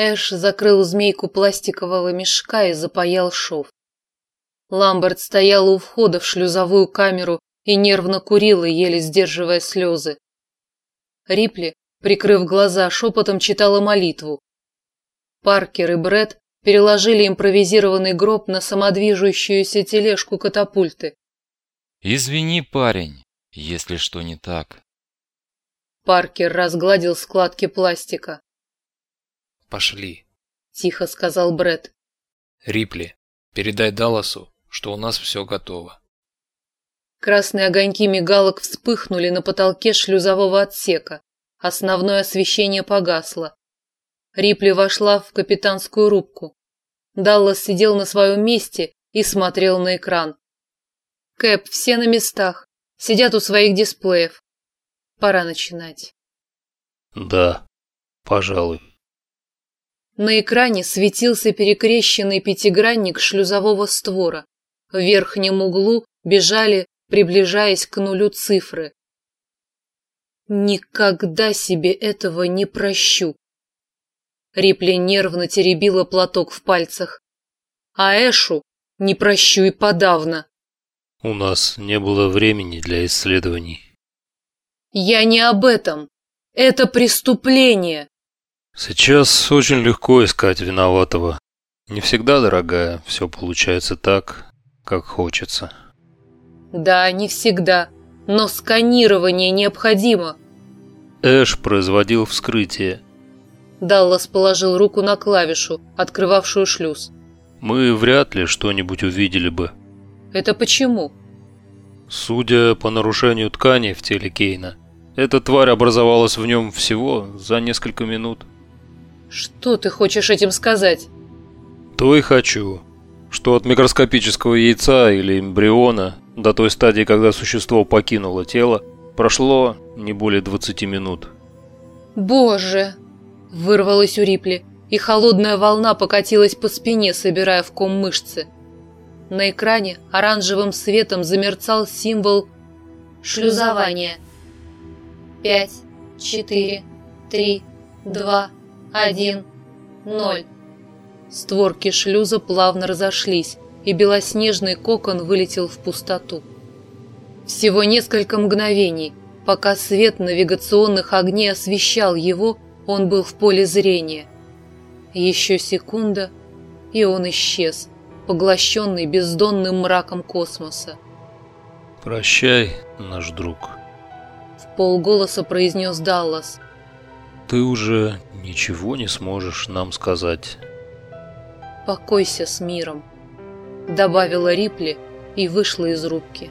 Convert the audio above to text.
Эш закрыл змейку пластикового мешка и запаял шов. Ламберт стоял у входа в шлюзовую камеру и нервно курила, еле сдерживая слезы. Рипли, прикрыв глаза, шепотом читала молитву. Паркер и Бред переложили импровизированный гроб на самодвижущуюся тележку катапульты. «Извини, парень, если что не так». Паркер разгладил складки пластика. «Пошли», — тихо сказал Бред. «Рипли, передай Далласу, что у нас все готово». Красные огоньки мигалок вспыхнули на потолке шлюзового отсека. Основное освещение погасло. Рипли вошла в капитанскую рубку. Даллас сидел на своем месте и смотрел на экран. Кэп, все на местах. Сидят у своих дисплеев. Пора начинать. Да, пожалуй. На экране светился перекрещенный пятигранник шлюзового створа. В верхнем углу бежали, приближаясь к нулю цифры. Никогда себе этого не прощу. Рипли нервно теребила платок в пальцах. А Эшу не прощу и подавно. У нас не было времени для исследований. Я не об этом. Это преступление. Сейчас очень легко искать виноватого. Не всегда, дорогая, все получается так, как хочется. Да, не всегда. Но сканирование необходимо. Эш производил вскрытие. Даллас положил руку на клавишу, открывавшую шлюз. Мы вряд ли что-нибудь увидели бы. Это почему? Судя по нарушению тканей в теле Кейна, эта тварь образовалась в нем всего за несколько минут. Что ты хочешь этим сказать? То и хочу, что от микроскопического яйца или эмбриона до той стадии, когда существо покинуло тело, прошло не более 20 минут. Боже! Вырвалось у Рипли, и холодная волна покатилась по спине, собирая в ком мышцы. На экране оранжевым светом замерцал символ шлюзования. Пять, четыре, три, два, один, ноль. Створки шлюза плавно разошлись, и белоснежный кокон вылетел в пустоту. Всего несколько мгновений, пока свет навигационных огней освещал его, он был в поле зрения. Еще секунда, и он исчез, поглощенный бездонным мраком космоса. «Прощай, наш друг», — в полголоса произнес Даллас. «Ты уже ничего не сможешь нам сказать». «Покойся с миром», — добавила Рипли и вышла из рубки.